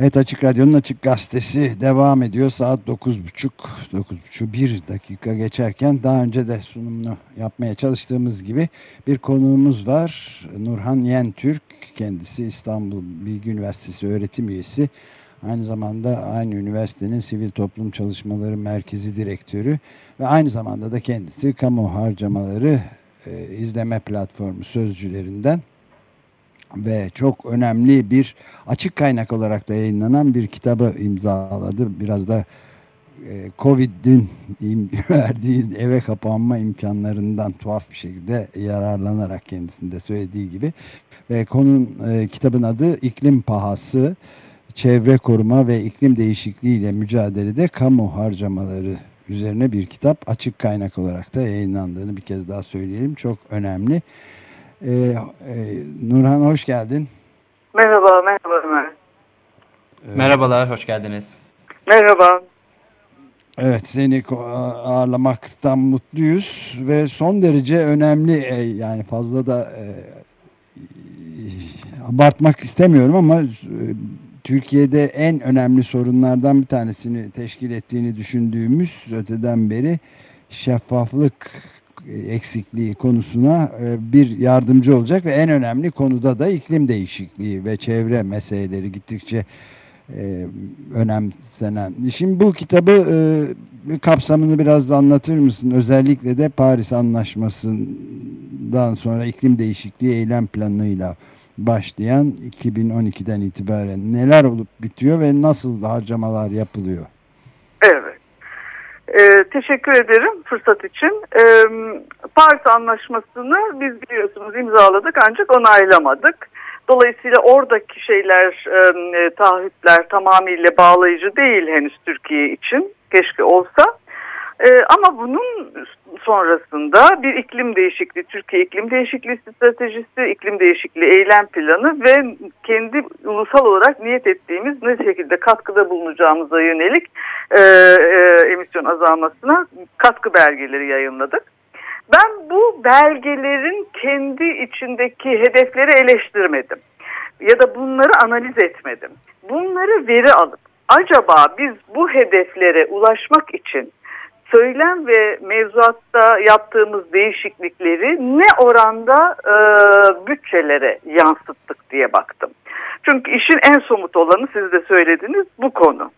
Evet Açık Radyo'nun Açık Gazetesi devam ediyor. Saat 9.30 9.30 1 dakika geçerken daha önce de sunumunu yapmaya çalıştığımız gibi bir konuğumuz var. Nurhan Yentürk kendisi İstanbul Bilgi Üniversitesi öğretim üyesi. Aynı zamanda aynı üniversitenin Sivil Toplum Çalışmaları Merkezi Direktörü ve aynı zamanda da kendisi kamu harcamaları e, izleme platformu sözcülerinden ve çok önemli bir açık kaynak olarak da yayınlanan bir kitabı imzaladı. Biraz da e, Covid'in verdiği eve kapanma imkanlarından tuhaf bir şekilde yararlanarak kendisinde söylediği gibi ve konun e, kitabın adı İklim Pahası Çevre Koruma ve İklim Değişikliği ile Mücadelede Kamu Harcamaları üzerine bir kitap açık kaynak olarak da yayınlandığını bir kez daha söyleyelim. Çok önemli. Ee, e, Nurhan hoş geldin. Merhaba, merhaba Ömer. Ee, Merhabalar, hoş geldiniz. Merhaba. Evet, seni ağırlamaktan mutluyuz ve son derece önemli, e, yani fazla da e, abartmak istemiyorum ama e, Türkiye'de en önemli sorunlardan bir tanesini teşkil ettiğini düşündüğümüz öteden beri şeffaflık eksikliği konusuna e, bir yardımcı olacak ve en önemli konuda da iklim değişikliği ve çevre meseleleri gittikçe e, önemsenen. Şimdi bu kitabı e, kapsamını biraz da anlatır mısın? Özellikle de Paris Anlaşması'ndan sonra iklim değişikliği eylem planıyla başlayan 2012'den itibaren neler olup bitiyor ve nasıl harcamalar yapılıyor? Ee, teşekkür ederim fırsat için. Ee, Paris Anlaşması'nı biz biliyorsunuz imzaladık ancak onaylamadık. Dolayısıyla oradaki şeyler, e, taahhütler tamamıyla bağlayıcı değil henüz Türkiye için. Keşke olsa. E, ama bunun sonrasında bir iklim değişikliği, Türkiye iklim değişikliği stratejisi, iklim değişikliği eylem planı ve kendi ulusal olarak niyet ettiğimiz ne şekilde katkıda bulunacağımıza yönelik e, e, emisyon azalmasına katkı belgeleri yayınladık. Ben bu belgelerin kendi içindeki hedefleri eleştirmedim ya da bunları analiz etmedim. Bunları veri alıp acaba biz bu hedeflere ulaşmak için söylem ve mevzuatta yaptığımız değişiklikleri ne oranda e, bütçelere yansıttık diye baktım. Çünkü işin en somut olanı siz de söylediniz bu konu.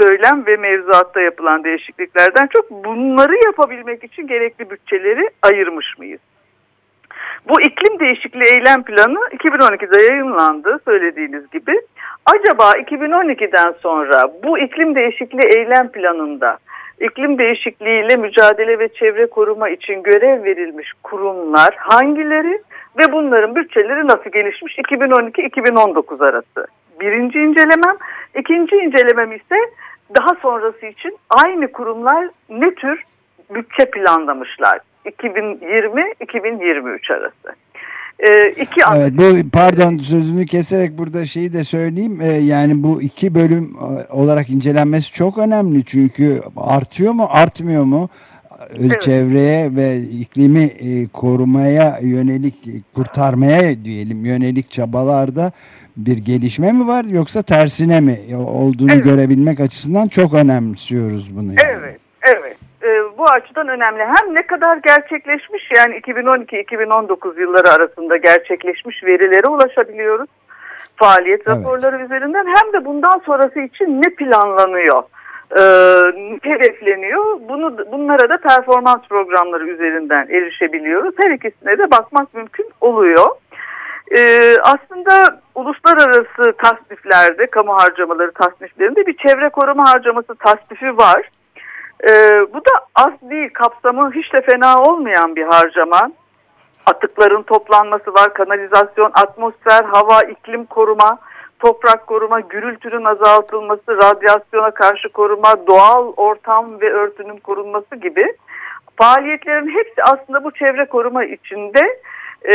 Söylem ve mevzuatta yapılan değişikliklerden çok bunları yapabilmek için gerekli bütçeleri ayırmış mıyız? Bu iklim değişikliği eylem planı 2012'de yayınlandı söylediğiniz gibi. Acaba 2012'den sonra bu iklim değişikliği eylem planında iklim değişikliğiyle mücadele ve çevre koruma için görev verilmiş kurumlar hangileri ve bunların bütçeleri nasıl gelişmiş 2012-2019 arası? Birinci incelemem. ikinci incelemem ise daha sonrası için aynı kurumlar ne tür bütçe planlamışlar 2020-2023 arası. Ee, iki evet, bu pardon sözünü keserek burada şeyi de söyleyeyim. Ee, yani bu iki bölüm e, olarak incelenmesi çok önemli çünkü artıyor mu artmıyor mu? Evet. Çevreye ve iklimi e, korumaya yönelik kurtarmaya diyelim yönelik çabalarda bir gelişme mi var yoksa tersine mi olduğunu evet. görebilmek açısından çok önemsiyoruz bunu. Yani. Evet, e, açıdan önemli. Hem ne kadar gerçekleşmiş yani 2012-2019 yılları arasında gerçekleşmiş verilere ulaşabiliyoruz. Faaliyet evet. raporları üzerinden hem de bundan sonrası için ne planlanıyor? e, hedefleniyor. Bunu bunlara da performans programları üzerinden erişebiliyoruz. Her ikisine de bakmak mümkün oluyor. E, aslında uluslararası tasniflerde, kamu harcamaları tasniflerinde bir çevre koruma harcaması tasnifi var. Ee, bu da az değil kapsamı hiç de fena olmayan bir harcama. Atıkların toplanması var, kanalizasyon, atmosfer, hava, iklim koruma, toprak koruma, gürültünün azaltılması, radyasyona karşı koruma, doğal ortam ve örtünün korunması gibi faaliyetlerin hepsi aslında bu çevre koruma içinde e,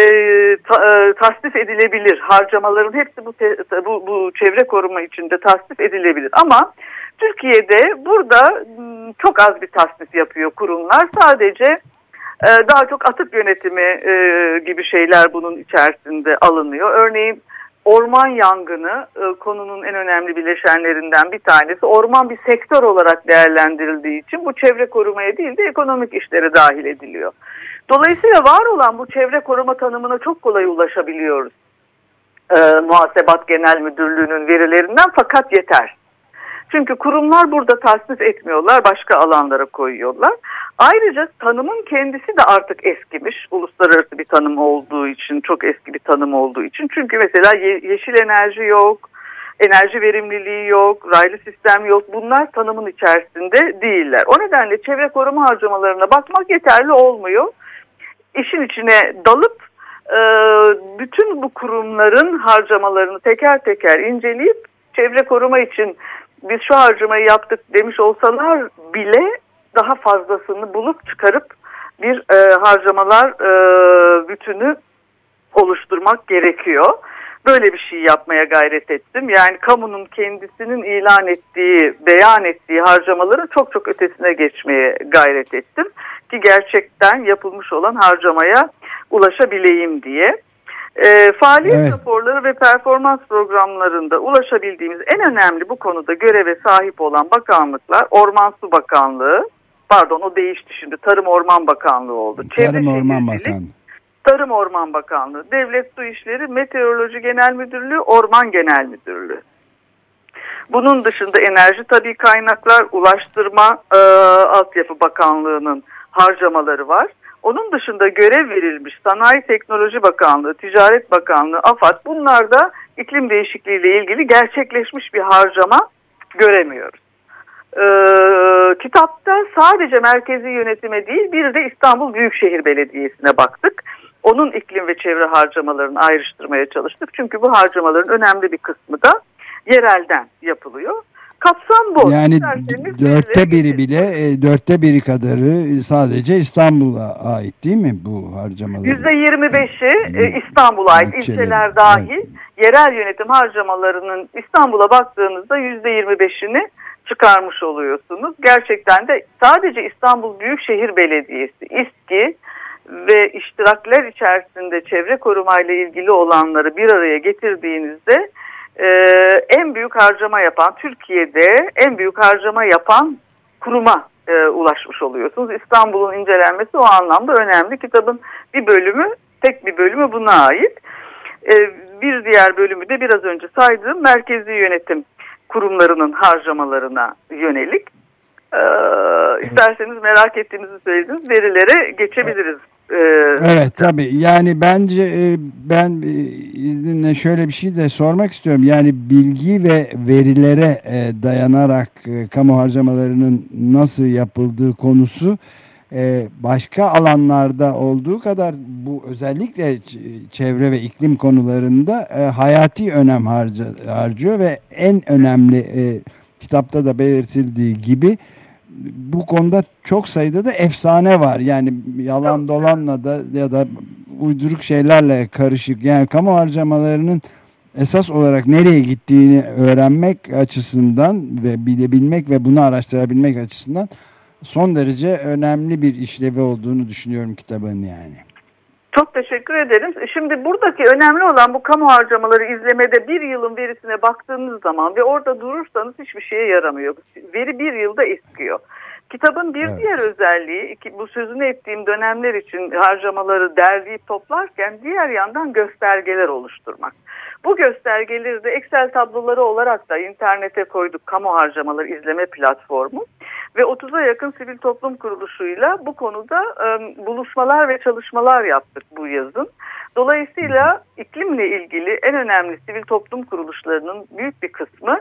ta, e, tasnif edilebilir. Harcamaların hepsi bu, te, bu, bu çevre koruma içinde tasnif edilebilir. Ama Türkiye'de burada ıı, çok az bir tasnif yapıyor kurumlar. Sadece e, daha çok atık yönetimi e, gibi şeyler bunun içerisinde alınıyor. Örneğin orman yangını e, konunun en önemli bileşenlerinden bir tanesi. Orman bir sektör olarak değerlendirildiği için bu çevre korumaya değil de ekonomik işlere dahil ediliyor. Dolayısıyla var olan bu çevre koruma tanımına çok kolay ulaşabiliyoruz. E, Muhasebat Genel Müdürlüğü'nün verilerinden fakat yeter. Çünkü kurumlar burada tasnif etmiyorlar, başka alanlara koyuyorlar. Ayrıca tanımın kendisi de artık eskimiş. Uluslararası bir tanım olduğu için, çok eski bir tanım olduğu için. Çünkü mesela ye yeşil enerji yok, enerji verimliliği yok, raylı sistem yok. Bunlar tanımın içerisinde değiller. O nedenle çevre koruma harcamalarına bakmak yeterli olmuyor. İşin içine dalıp e, bütün bu kurumların harcamalarını teker teker inceleyip çevre koruma için biz şu harcamayı yaptık demiş olsalar bile daha fazlasını bulup çıkarıp bir e, harcamalar e, bütünü oluşturmak gerekiyor. Böyle bir şey yapmaya gayret ettim. Yani kamunun kendisinin ilan ettiği, beyan ettiği harcamaların çok çok ötesine geçmeye gayret ettim. Ki gerçekten yapılmış olan harcamaya ulaşabileyim diye. E, faaliyet evet. raporları ve performans programlarında ulaşabildiğimiz en önemli bu konuda göreve sahip olan bakanlıklar Orman Su Bakanlığı, pardon o değişti şimdi Tarım Orman Bakanlığı oldu. Tarım Çevre Orman Bakanlığı. Tarım Orman Bakanlığı, Devlet Su İşleri, Meteoroloji Genel Müdürlüğü, Orman Genel Müdürlüğü. Bunun dışında Enerji Tabi Kaynaklar, Ulaştırma e, Altyapı Bakanlığı'nın harcamaları var. Onun dışında görev verilmiş Sanayi Teknoloji Bakanlığı, Ticaret Bakanlığı, AFAD bunlar da iklim değişikliği ile ilgili gerçekleşmiş bir harcama göremiyoruz. Ee, kitapta sadece merkezi yönetime değil bir de İstanbul Büyükşehir Belediyesi'ne baktık. Onun iklim ve çevre harcamalarını ayrıştırmaya çalıştık. Çünkü bu harcamaların önemli bir kısmı da yerelden yapılıyor. Kapsam bu. Yani dörtte biri bile, e, dörtte biri kadarı sadece İstanbul'a ait değil mi bu harcamalar? Yüzde yirmi beşi e, İstanbul'a ait, ilçeler dahil. Evet. Yerel yönetim harcamalarının İstanbul'a baktığınızda yüzde yirmi beşini çıkarmış oluyorsunuz. Gerçekten de sadece İstanbul Büyükşehir Belediyesi, İSKİ ve iştirakler içerisinde çevre korumayla ilgili olanları bir araya getirdiğinizde e, en büyük harcama yapan Türkiye'de en büyük harcama yapan kuruma e, ulaşmış oluyorsunuz. İstanbul'un incelenmesi o anlamda önemli. Kitabın bir bölümü, tek bir bölümü buna ait. E, bir diğer bölümü de biraz önce saydığım merkezi yönetim kurumlarının harcamalarına yönelik. Ee, isterseniz merak ettiğinizi söylediniz. Verilere geçebiliriz. Ee, evet tabii yani bence e, ben e, izninle şöyle bir şey de sormak istiyorum. Yani bilgi ve verilere e, dayanarak kamu harcamalarının nasıl yapıldığı konusu başka alanlarda olduğu kadar bu özellikle çevre ve iklim konularında hayati önem harcıyor ve en önemli kitapta da belirtildiği gibi bu konuda çok sayıda da efsane var. Yani yalan dolanla da ya da uyduruk şeylerle karışık. Yani kamu harcamalarının esas olarak nereye gittiğini öğrenmek açısından ve bilebilmek ve bunu araştırabilmek açısından son derece önemli bir işlevi olduğunu düşünüyorum kitabın yani. Çok teşekkür ederim. Şimdi buradaki önemli olan bu kamu harcamaları izlemede bir yılın verisine baktığınız zaman ve orada durursanız hiçbir şeye yaramıyor. Veri bir yılda eskiyor. Kitabın bir evet. diğer özelliği bu sözünü ettiğim dönemler için harcamaları derleyip toplarken diğer yandan göstergeler oluşturmak. Bu göstergeleri de Excel tabloları olarak da internete koyduk kamu harcamaları izleme platformu ve 30'a yakın sivil toplum kuruluşuyla bu konuda e, buluşmalar ve çalışmalar yaptık bu yazın. Dolayısıyla iklimle ilgili en önemli sivil toplum kuruluşlarının büyük bir kısmı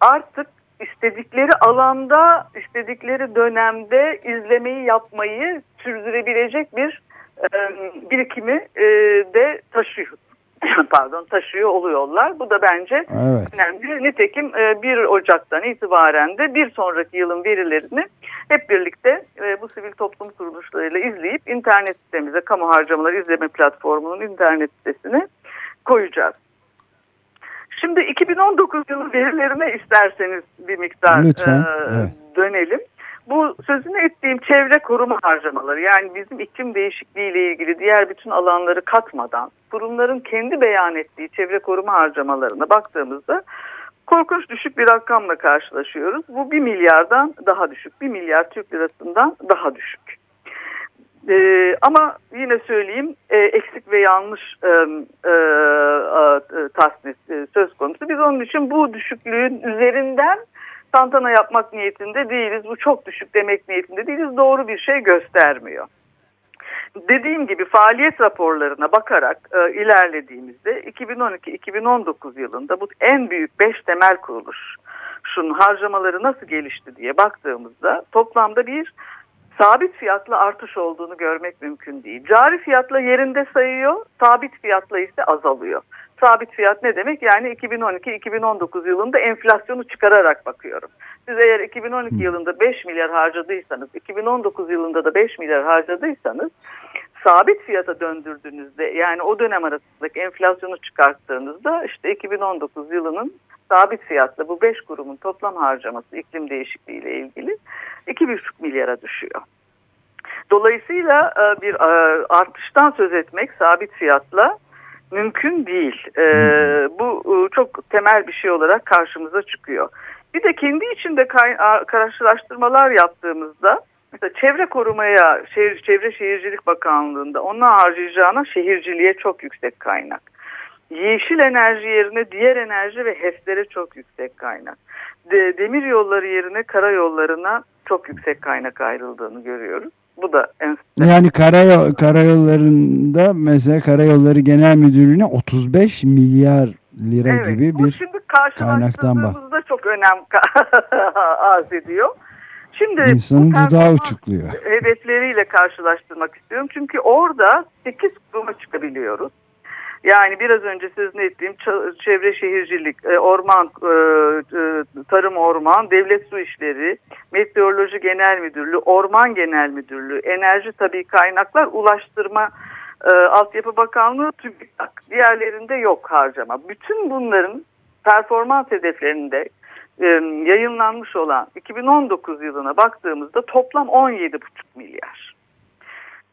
artık istedikleri alanda, istedikleri dönemde izlemeyi yapmayı sürdürebilecek bir e, birikimi e, de taşıyor. pardon taşıyor oluyorlar. Bu da bence evet. önemli. Nitekim 1 e, Ocak'tan itibaren de bir sonraki yılın verilerini hep birlikte e, bu sivil toplum kuruluşlarıyla izleyip internet sitemize kamu harcamaları izleme platformunun internet sitesine koyacağız. Şimdi 2019 yılı verilerine isterseniz bir miktar Lütfen, e, evet. dönelim. Bu sözünü ettiğim çevre koruma harcamaları yani bizim iklim değişikliği ile ilgili diğer bütün alanları katmadan kurumların kendi beyan ettiği çevre koruma harcamalarına baktığımızda korkunç düşük bir rakamla karşılaşıyoruz. Bu bir milyardan daha düşük, bir milyar Türk lirasından daha düşük. Ee, ama yine söyleyeyim e, eksik ve yanlış e, e, e, tasnif e, söz konusu. Biz onun için bu düşüklüğün üzerinden tantana yapmak niyetinde değiliz. Bu çok düşük demek niyetinde değiliz. Doğru bir şey göstermiyor. Dediğim gibi faaliyet raporlarına bakarak e, ilerlediğimizde 2012-2019 yılında bu en büyük 5 temel kuruluş şunun harcamaları nasıl gelişti diye baktığımızda toplamda bir sabit fiyatla artış olduğunu görmek mümkün değil. Cari fiyatla yerinde sayıyor, sabit fiyatla ise azalıyor. Sabit fiyat ne demek? Yani 2012-2019 yılında enflasyonu çıkararak bakıyorum. Siz eğer 2012 yılında 5 milyar harcadıysanız, 2019 yılında da 5 milyar harcadıysanız sabit fiyata döndürdüğünüzde yani o dönem arasındaki enflasyonu çıkarttığınızda işte 2019 yılının sabit fiyatla bu 5 kurumun toplam harcaması iklim değişikliği ile ilgili 2,5 milyara düşüyor. Dolayısıyla e, bir e, artıştan söz etmek sabit fiyatla mümkün değil. E, bu çok temel bir şey olarak karşımıza çıkıyor. Bir de kendi içinde karşılaştırmalar yaptığımızda mesela çevre korumaya şehir, Çevre Şehircilik Bakanlığı'nda ona harcayacağına şehirciliğe çok yüksek kaynak. Yeşil enerji yerine diğer enerji ve HES'lere çok yüksek kaynak. De, demir yolları yerine karayollarına çok yüksek kaynak ayrıldığını görüyoruz. Bu da en Yani karayol, karayollarında mesela Karayolları Genel Müdürlüğü'ne 35 milyar lira evet, gibi bir şimdi kaynaktan da çok önem arz ediyor. Şimdi İnsanın dudağı uçukluyor. Hedefleriyle karşılaştırmak istiyorum. Çünkü orada 8 kuruma çıkabiliyoruz. Yani biraz önce sözünü ettiğim çevre şehircilik, e, orman, e, e, tarım orman, devlet su işleri, meteoroloji genel müdürlüğü, orman genel müdürlüğü, enerji tabii kaynaklar, ulaştırma, altyapı bakanlığı, TÜBİTAK. Diğerlerinde yok harcama. Bütün bunların performans hedeflerinde yayınlanmış olan 2019 yılına baktığımızda toplam 17,5 milyar.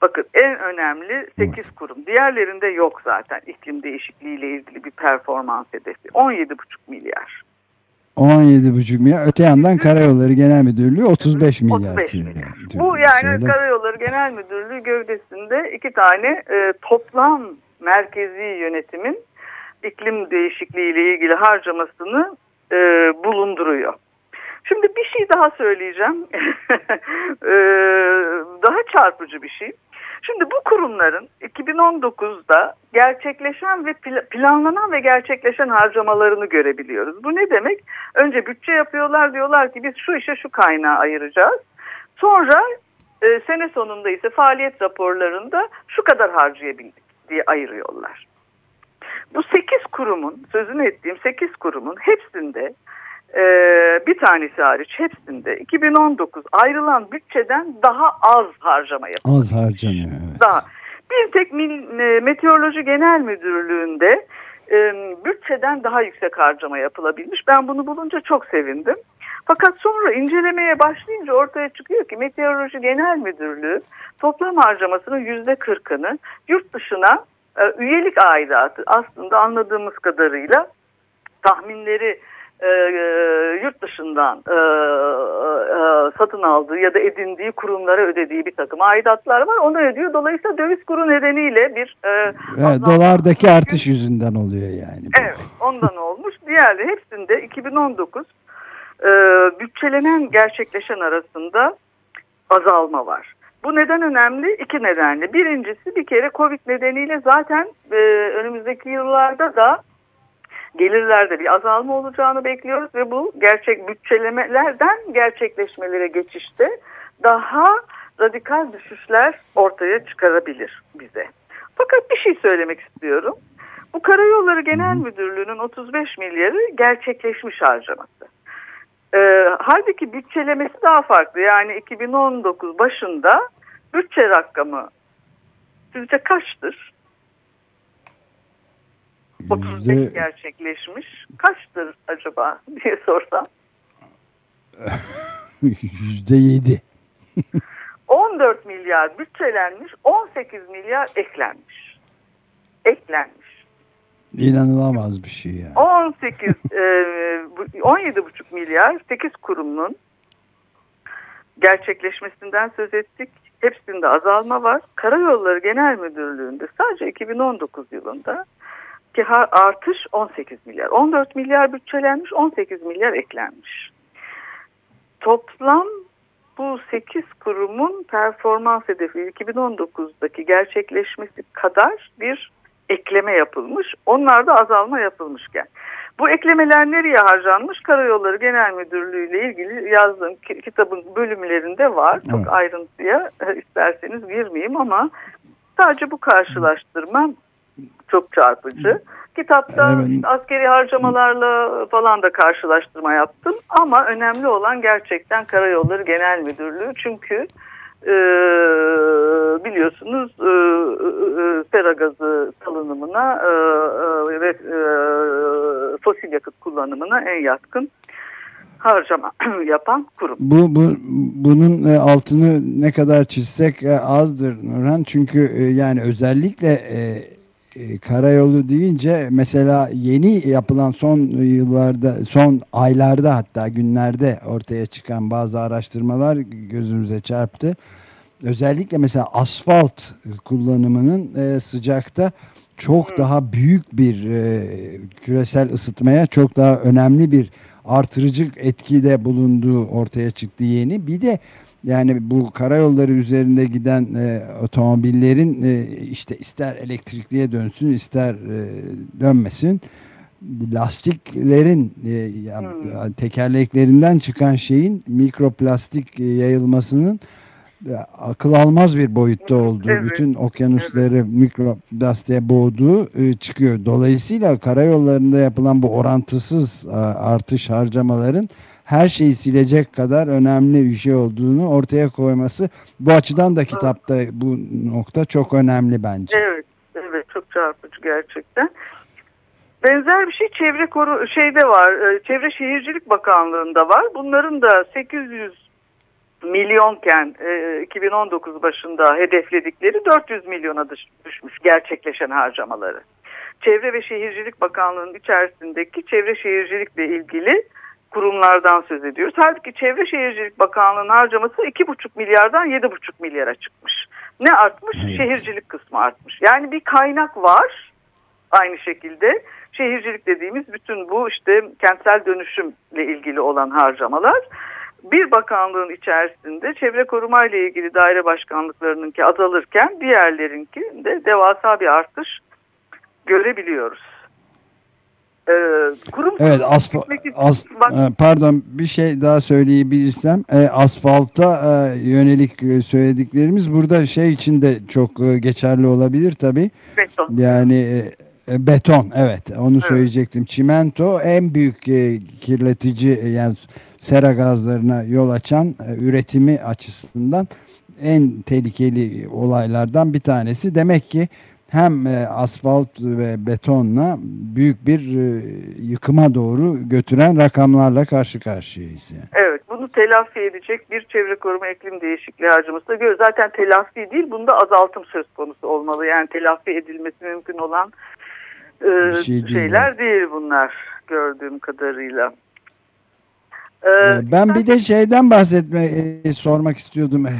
Bakın en önemli 8 kurum. Diğerlerinde yok zaten iklim değişikliği ile ilgili bir performans hedefi. 17,5 milyar. 17,5 milyar. Öte yandan Karayolları Genel Müdürlüğü 35 milyar. 35 milyar. Bu yani Söyle. Karayolları Genel Müdürlüğü gövdesinde iki tane e, toplam merkezi yönetimin iklim değişikliği ile ilgili harcamasını e, bulunduruyor. Şimdi bir şey daha söyleyeceğim. e, daha çarpıcı bir şey. Şimdi bu kurumların 2019'da gerçekleşen ve planlanan ve gerçekleşen harcamalarını görebiliyoruz. Bu ne demek? Önce bütçe yapıyorlar diyorlar ki biz şu işe şu kaynağı ayıracağız. Sonra e, sene sonunda ise faaliyet raporlarında şu kadar harcayabildik diye ayırıyorlar. Bu 8 kurumun sözünü ettiğim 8 kurumun hepsinde e, bir tanesi hariç hepsinde 2019 ayrılan bütçeden daha az harcama yapılıyor. Az harcanıyor evet. Daha. Bir tek e, Meteoroloji Genel Müdürlüğü'nde e, bütçeden daha yüksek harcama yapılabilmiş. Ben bunu bulunca çok sevindim. Fakat sonra incelemeye başlayınca ortaya çıkıyor ki Meteoroloji Genel Müdürlüğü toplam harcamasının yüzde kırkını yurt dışına üyelik aidatı aslında anladığımız kadarıyla tahminleri e, e, yurt dışından e, e, satın aldığı ya da edindiği kurumlara ödediği bir takım aidatlar var. Onu ödüyor. Dolayısıyla döviz kuru nedeniyle bir e, evet, dolardaki artış yüzünden oluyor yani. Evet ondan olmuş. Diğerleri hepsinde 2019 e, bütçelenen gerçekleşen arasında azalma var. Bu neden önemli? İki nedenle. Birincisi bir kere Covid nedeniyle zaten e, önümüzdeki yıllarda da gelirlerde bir azalma olacağını bekliyoruz ve bu gerçek bütçelemelerden gerçekleşmelere geçişte daha radikal düşüşler ortaya çıkarabilir bize. Fakat bir şey söylemek istiyorum. Bu Karayolları Genel Müdürlüğü'nün 35 milyarı gerçekleşmiş harcaması. Ee, halbuki bütçelemesi daha farklı. Yani 2019 başında bütçe rakamı sizce kaçtır? 35 gerçekleşmiş. Kaçtır acaba diye sorsam. Yüzde yedi. 14 milyar bütçelenmiş, 18 milyar eklenmiş. Eklenmiş. İnanılamaz bir şey yani. 18, e, 17,5 milyar 8 kurumun gerçekleşmesinden söz ettik. Hepsinde azalma var. Karayolları Genel Müdürlüğü'nde sadece 2019 yılında ki artış 18 milyar. 14 milyar bütçelenmiş, 18 milyar eklenmiş. Toplam bu 8 kurumun performans hedefi 2019'daki gerçekleşmesi kadar bir ekleme yapılmış. Onlarda azalma yapılmışken. Bu eklemeler nereye harcanmış? Karayolları Genel Müdürlüğü ile ilgili yazdığım kitabın bölümlerinde var. Çok evet. ayrıntıya e, isterseniz girmeyeyim ama sadece bu karşılaştırma çok çarpıcı. Kitapta evet. askeri harcamalarla falan da karşılaştırma yaptım. Ama önemli olan gerçekten Karayolları Genel Müdürlüğü. Çünkü e, biliyorsunuz e, e, sera gazı salınımına e, e, e, fosil yakıt kullanımına en yatkın harcama yapan kurum. Bu, bu bunun e, altını ne kadar çizsek e, azdır Nurhan çünkü e, yani özellikle karayolu deyince mesela yeni yapılan son yıllarda son aylarda hatta günlerde ortaya çıkan bazı araştırmalar gözümüze çarptı. Özellikle mesela asfalt kullanımının sıcakta çok daha büyük bir e, küresel ısıtmaya çok daha önemli bir artırıcı etkide bulunduğu ortaya çıktı yeni. Bir de yani bu karayolları üzerinde giden e, otomobillerin e, işte ister elektrikliye dönsün ister e, dönmesin lastiklerin e, hmm. tekerleklerinden çıkan şeyin mikroplastik e, yayılmasının akıl almaz bir boyutta olduğu, evet. bütün okyanusları evet. mikroplastiğe boğduğu e, çıkıyor. Dolayısıyla karayollarında yapılan bu orantısız e, artış harcamaların her şeyi silecek kadar önemli bir şey olduğunu ortaya koyması bu açıdan da kitapta bu nokta çok önemli bence. Evet, evet çok çarpıcı gerçekten. Benzer bir şey çevre koru şeyde var. E, çevre Şehircilik Bakanlığı'nda var. Bunların da 800 milyonken e, 2019 başında hedefledikleri 400 milyona düşmüş gerçekleşen harcamaları. Çevre ve Şehircilik Bakanlığı'nın içerisindeki çevre şehircilikle ilgili kurumlardan söz ediyoruz. Halbuki Çevre Şehircilik Bakanlığı'nın harcaması 2,5 milyardan 7,5 milyara çıkmış. Ne artmış? Evet. Şehircilik kısmı artmış. Yani bir kaynak var aynı şekilde. Şehircilik dediğimiz bütün bu işte kentsel dönüşümle ilgili olan harcamalar bir bakanlığın içerisinde çevre koruma ile ilgili daire başkanlıklarınınki azalırken diğerlerinki de devasa bir artış görebiliyoruz. Ee, kurum evet asfalt as, e, pardon bir şey daha söyleyebilirsem e, asfalta e, yönelik e, söylediklerimiz burada şey için de çok e, geçerli olabilir tabi. Beton. Yani e, e, beton evet onu evet. söyleyecektim. Çimento en büyük e, kirletici e, yani sera gazlarına yol açan e, üretimi açısından en tehlikeli olaylardan bir tanesi. Demek ki hem e, asfalt ve betonla büyük bir e, yıkıma doğru götüren rakamlarla karşı karşıyayız. Yani. Evet bunu telafi edecek bir çevre koruma iklim değişikliği harcaması görüyoruz. Zaten telafi değil bunda azaltım söz konusu olmalı. Yani telafi edilmesi mümkün olan e, şey şeyler değil, değil bunlar gördüğüm kadarıyla. Ee, ee, ben bir de şeyden bahsetme e, sormak istiyordum. E,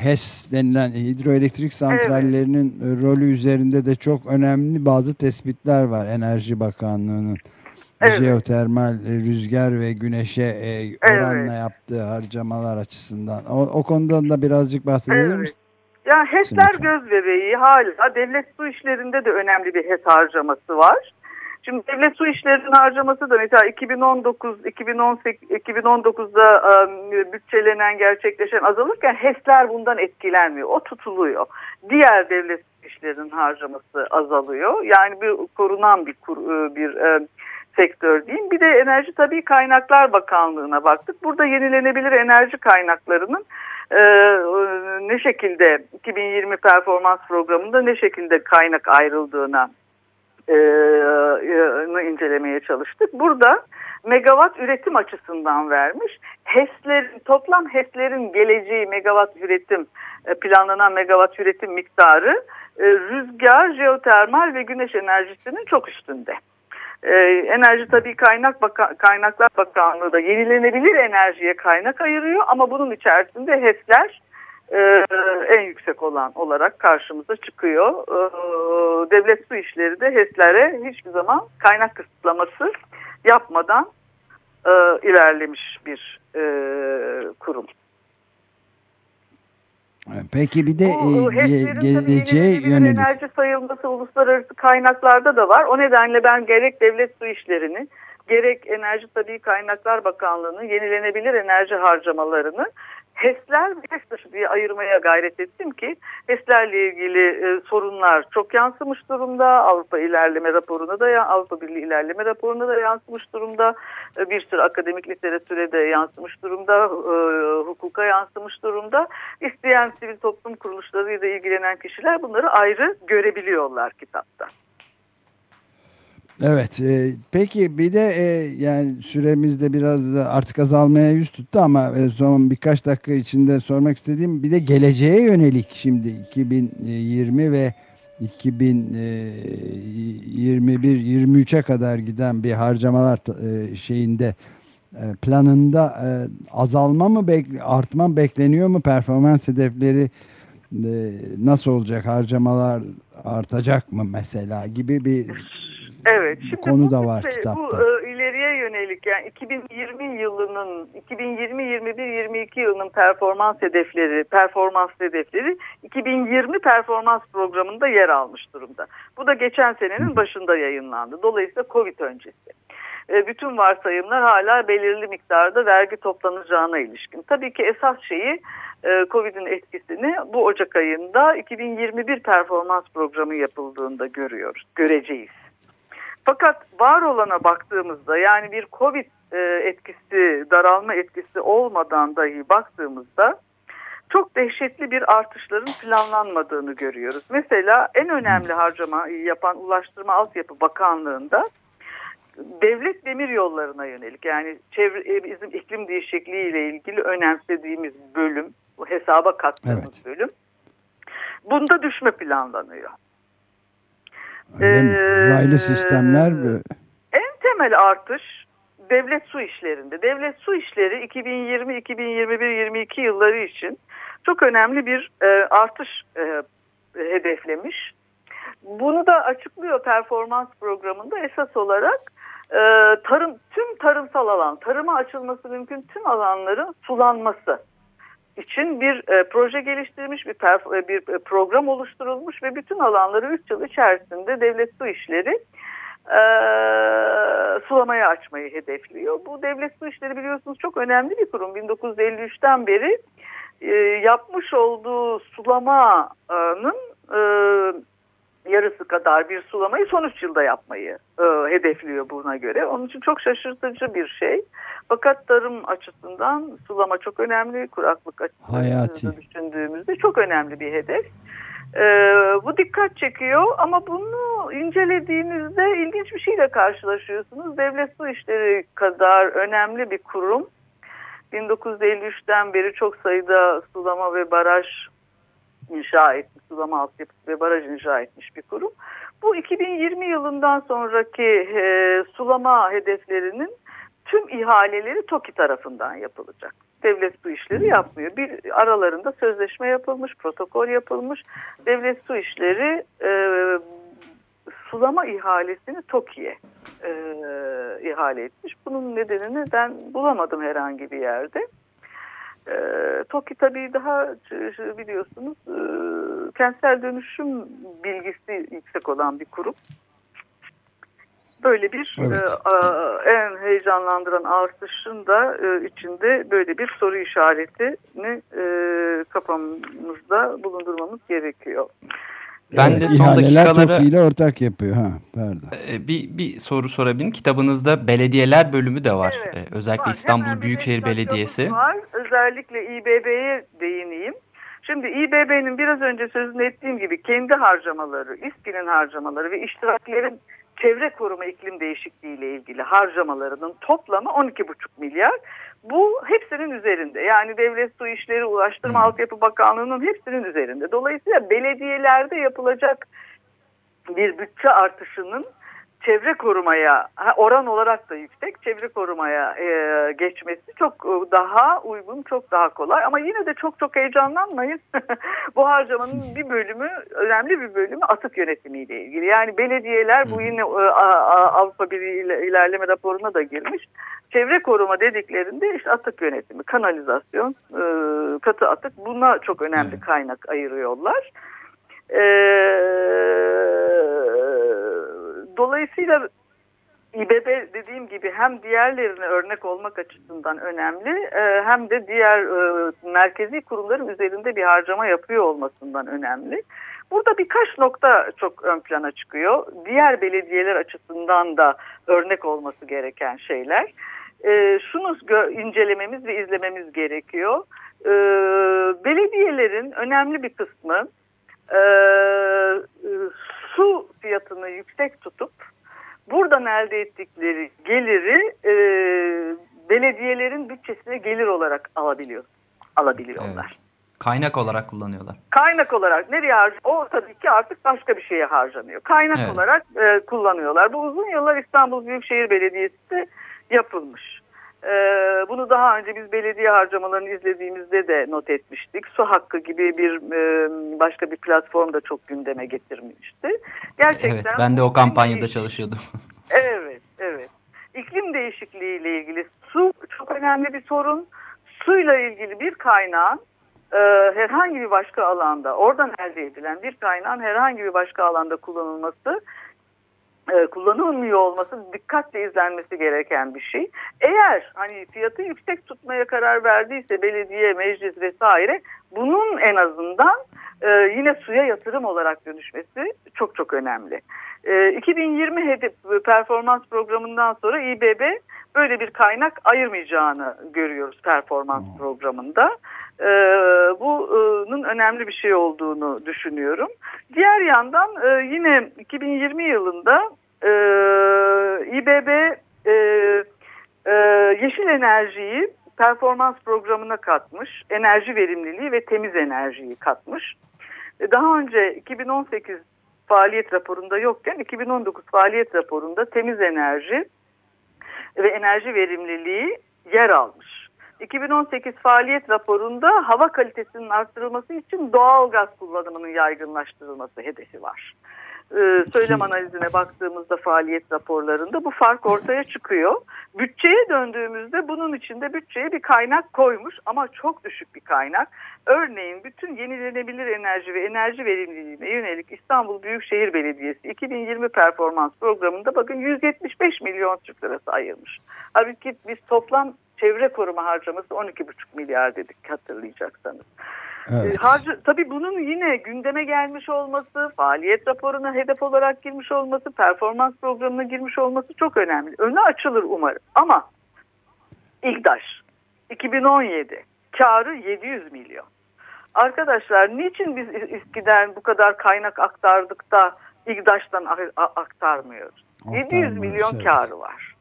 HES denilen hidroelektrik santrallerinin evet. rolü üzerinde de çok önemli bazı tespitler var Enerji Bakanlığı'nın. Evet. Jeotermal e, rüzgar ve güneşe oranla evet. yaptığı harcamalar açısından. O, o konudan da birazcık bahsedebilir evet. misin? Ya HES'ler göz bebeği hala. Devlet su işlerinde de önemli bir HES harcaması var. Şimdi devlet su işlerinin harcaması da mesela 2019 2018 2019'da e, bütçelenen gerçekleşen azalırken HES'ler bundan etkilenmiyor. O tutuluyor. Diğer devlet işlerinin harcaması azalıyor. Yani bir korunan bir kur, bir sektör diyeyim. Bir de Enerji Tabii Kaynaklar Bakanlığı'na baktık. Burada yenilenebilir enerji kaynaklarının e, ne şekilde 2020 performans programında ne şekilde kaynak ayrıldığına e, e, incelemeye çalıştık. Burada megawatt üretim açısından vermiş. HES'lerin, toplam HES'lerin geleceği megawatt üretim, e, planlanan megawatt üretim miktarı e, rüzgar, jeotermal ve güneş enerjisinin çok üstünde. Enerji Tabii Kaynak Baka Kaynaklar Bakanlığı da yenilenebilir enerjiye kaynak ayırıyor ama bunun içerisinde HES'ler e, en yüksek olan olarak karşımıza çıkıyor. E, devlet su işleri de HES'lere hiçbir zaman kaynak kısıtlaması yapmadan e, ilerlemiş bir e, kurum. Peki bir de Bu, e, geleceğe yönelik. enerji sayılması uluslararası kaynaklarda da var. O nedenle ben gerek devlet su işlerini gerek Enerji Tabii Kaynaklar Bakanlığı'nın yenilenebilir enerji harcamalarını HES dışı diye ayırmaya gayret ettim ki HES'lerle ilgili e, sorunlar çok yansımış durumda. Avrupa ilerleme raporuna da Avrupa Birliği ilerleme raporuna da yansımış durumda. E, bir sürü akademik literatüre de yansımış durumda. E, hukuka yansımış durumda. İsteyen sivil toplum kuruluşlarıyla ilgilenen kişiler bunları ayrı görebiliyorlar kitapta. Evet. E, peki bir de e, yani süremiz de biraz artık azalmaya yüz tuttu ama e, son birkaç dakika içinde sormak istediğim bir de geleceğe yönelik şimdi 2020 ve 2021-23'e kadar giden bir harcamalar e, şeyinde e, planında e, azalma mı artma bekleniyor mu performans hedefleri nasıl olacak harcamalar artacak mı mesela gibi bir Evet. Şimdi konu da var şey, kitapta. Bu e, ileriye yönelik yani 2020 yılının 2020 21 22 yılının performans hedefleri, performans hedefleri 2020 performans programında yer almış durumda. Bu da geçen senenin başında yayınlandı. Dolayısıyla Covid öncesi. E, bütün varsayımlar hala belirli miktarda vergi toplanacağına ilişkin. Tabii ki esas şeyi e, Covid'in etkisini bu Ocak ayında 2021 performans programı yapıldığında görüyoruz, göreceğiz. Fakat var olana baktığımızda yani bir Covid e, etkisi, daralma etkisi olmadan dahi baktığımızda çok dehşetli bir artışların planlanmadığını görüyoruz. Mesela en önemli harcama yapan Ulaştırma Altyapı Bakanlığı'nda devlet demir yollarına yönelik yani çevre, e, bizim iklim değişikliği ile ilgili önemsediğimiz bölüm, hesaba kattığımız evet. bölüm. Bunda düşme planlanıyor. Öyle mi? Raylı sistemler mi? En temel artış devlet su işlerinde. Devlet su işleri 2020, 2021, 22 yılları için çok önemli bir e, artış e, hedeflemiş. Bunu da açıklıyor performans programında esas olarak e, tarım tüm tarımsal alan, tarıma açılması mümkün tüm alanların sulanması için bir e, proje geliştirilmiş, bir, e, bir e, program oluşturulmuş ve bütün alanları 3 yıl içerisinde devlet su işleri e, sulamaya açmayı hedefliyor. Bu devlet su işleri biliyorsunuz çok önemli bir kurum. 1953'ten beri e, yapmış olduğu sulamanın e, yarısı kadar bir sulamayı son 3 yılda yapmayı e, hedefliyor buna göre. Onun için çok şaşırtıcı bir şey. Fakat tarım açısından sulama çok önemli, kuraklık açısından düşündüğümüzde çok önemli bir hedef. E, bu dikkat çekiyor ama bunu incelediğinizde ilginç bir şeyle karşılaşıyorsunuz. Devlet Su İşleri kadar önemli bir kurum 1953'ten beri çok sayıda sulama ve baraj inşa etmiş, sulama altyapısı ve baraj inşa etmiş bir kurum. Bu 2020 yılından sonraki e, sulama hedeflerinin tüm ihaleleri TOKİ tarafından yapılacak. Devlet su işleri yapmıyor. Bir aralarında sözleşme yapılmış, protokol yapılmış. Devlet su işleri e, sulama ihalesini TOKİ'ye e, ihale etmiş. Bunun nedenini ben bulamadım herhangi bir yerde. E, TOKİ tabii daha biliyorsunuz e, kentsel dönüşüm bilgisi yüksek olan bir kurum. Böyle bir evet. e, en heyecanlandıran artışın da e, içinde böyle bir soru işaretini e, kafamızda bulundurmamız gerekiyor. Ben evet, de son dakikalara ile ortak yapıyor ha pardon. E, bir bir soru sorabilirim. Kitabınızda belediyeler bölümü de var. Evet, e, özellikle var. İstanbul Hemen Büyükşehir Belediyesi. Var. Özellikle İBB'ye değineyim. Şimdi İBB'nin biraz önce sözünü ettiğim gibi kendi harcamaları, İSKİ'nin harcamaları ve iştiraklerin çevre koruma iklim değişikliği ile ilgili harcamalarının toplamı 12,5 milyar. Bu hepsinin üzerinde. Yani Devlet Su İşleri, Ulaştırma hmm. Altyapı Bakanlığı'nın hepsinin üzerinde. Dolayısıyla belediyelerde yapılacak bir bütçe artışının çevre korumaya oran olarak da yüksek çevre korumaya e, geçmesi çok e, daha uygun çok daha kolay. Ama yine de çok çok heyecanlanmayın. Bu harcamanın bir bölümü önemli bir bölümü atık yönetimiyle ilgili. Yani belediyeler bu yine e, Avrupa Birliği ilerleme raporuna da girmiş. Çevre koruma dediklerinde işte atık yönetimi kanalizasyon e, katı atık buna çok önemli kaynak ayırıyorlar. Eee Dolayısıyla İBB dediğim gibi hem diğerlerine örnek olmak açısından önemli e, hem de diğer e, merkezi kurumların üzerinde bir harcama yapıyor olmasından önemli. Burada birkaç nokta çok ön plana çıkıyor. Diğer belediyeler açısından da örnek olması gereken şeyler. E, şunu incelememiz ve izlememiz gerekiyor. Belediyelerin önemli bir kısmı su fiyatını yüksek tutup buradan elde ettikleri geliri e, belediyelerin bütçesine gelir olarak alabiliyor alabiliyorlar. Evet. Kaynak olarak kullanıyorlar. Kaynak olarak nereye harcıyor? O tabii ki artık başka bir şeye harcanıyor. Kaynak evet. olarak e, kullanıyorlar. Bu uzun yıllar İstanbul Büyükşehir Belediyesi yapılmış. Ee, bunu daha önce biz belediye harcamalarını izlediğimizde de not etmiştik. Su hakkı gibi bir e, başka bir platform da çok gündeme getirmişti. Gerçekten evet, ben de o kampanyada çalışıyordum. Evet, evet. İklim değişikliği ile ilgili su çok önemli bir sorun. Suyla ilgili bir kaynağın e, herhangi bir başka alanda, oradan elde edilen bir kaynağın herhangi bir başka alanda kullanılması e, kullanılmıyor olması dikkatle izlenmesi gereken bir şey. Eğer hani fiyatı yüksek tutmaya karar verdiyse belediye, meclis vesaire bunun en azından e, yine suya yatırım olarak dönüşmesi çok çok önemli. E, 2020 hedef performans programından sonra İBB böyle bir kaynak ayırmayacağını görüyoruz performans hmm. programında. E, bunun önemli bir şey olduğunu düşünüyorum. Diğer yandan e, yine 2020 yılında e, İBB e, e, yeşil enerjiyi performans programına katmış, enerji verimliliği ve temiz enerjiyi katmış. E, daha önce 2018 faaliyet raporunda yokken 2019 faaliyet raporunda temiz enerji ve enerji verimliliği yer almış. 2018 faaliyet raporunda hava kalitesinin arttırılması için doğal gaz kullanımının yaygınlaştırılması hedefi var. Ee, söylem analizine baktığımızda faaliyet raporlarında bu fark ortaya çıkıyor. Bütçeye döndüğümüzde bunun içinde bütçeye bir kaynak koymuş ama çok düşük bir kaynak. Örneğin bütün yenilenebilir enerji ve enerji verimliliğine yönelik İstanbul Büyükşehir Belediyesi 2020 performans programında bakın 175 milyon Türk lirası ayırmış. Halbuki biz toplam çevre koruma harcaması 12,5 milyar dedik hatırlayacaksanız. Evet. E, harcı, tabii bunun yine gündeme gelmiş olması, faaliyet raporuna hedef olarak girmiş olması, performans programına girmiş olması çok önemli. Önü açılır umarım. Ama İGDAŞ 2017 karı 700 milyon. Arkadaşlar niçin biz eskiden bu kadar kaynak aktardık da İGDAŞ'tan aktarmıyoruz? 700 milyon evet. karı var.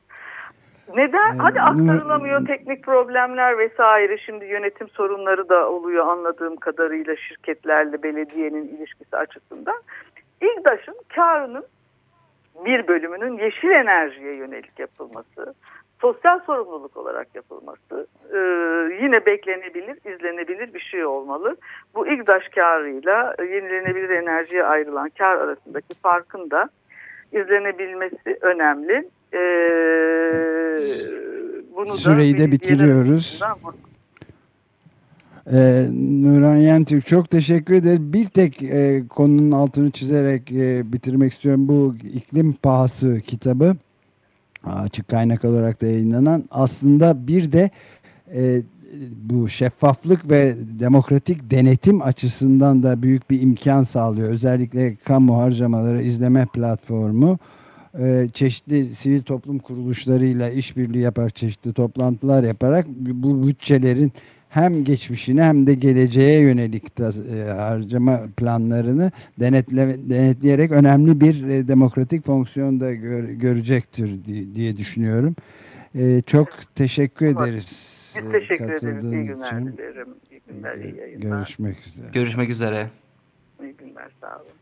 Neden? Hadi aktarılamıyor teknik problemler vesaire. Şimdi yönetim sorunları da oluyor anladığım kadarıyla şirketlerle belediyenin ilişkisi açısından. İGDAŞ'ın karının bir bölümünün yeşil enerjiye yönelik yapılması, sosyal sorumluluk olarak yapılması e, yine beklenebilir, izlenebilir bir şey olmalı. Bu İGDAŞ karıyla yenilenebilir enerjiye ayrılan kar arasındaki farkın da izlenebilmesi önemli. Ee, Süreyi de bitiriyoruz. Ee, Nurhan Yentürk çok teşekkür ederim. Bir tek e, konunun altını çizerek e, bitirmek istiyorum. Bu iklim pahası kitabı açık kaynak olarak da yayınlanan aslında bir de e, bu şeffaflık ve demokratik denetim açısından da büyük bir imkan sağlıyor. Özellikle kamu harcamaları izleme platformu e, çeşitli sivil toplum kuruluşlarıyla işbirliği yaparak çeşitli toplantılar yaparak bu bütçelerin hem geçmişini hem de geleceğe yönelik de, e, harcama planlarını denetle, denetleyerek önemli bir e, demokratik fonksiyon da gör, görecektir diye, diye düşünüyorum. E, çok teşekkür ederiz. Biz e, teşekkür ederiz. katıldığın İyi günler için. dilerim. İyi günler, iyi yayınlar. Görüşmek üzere. Görüşmek üzere. İyi günler, sağ olun.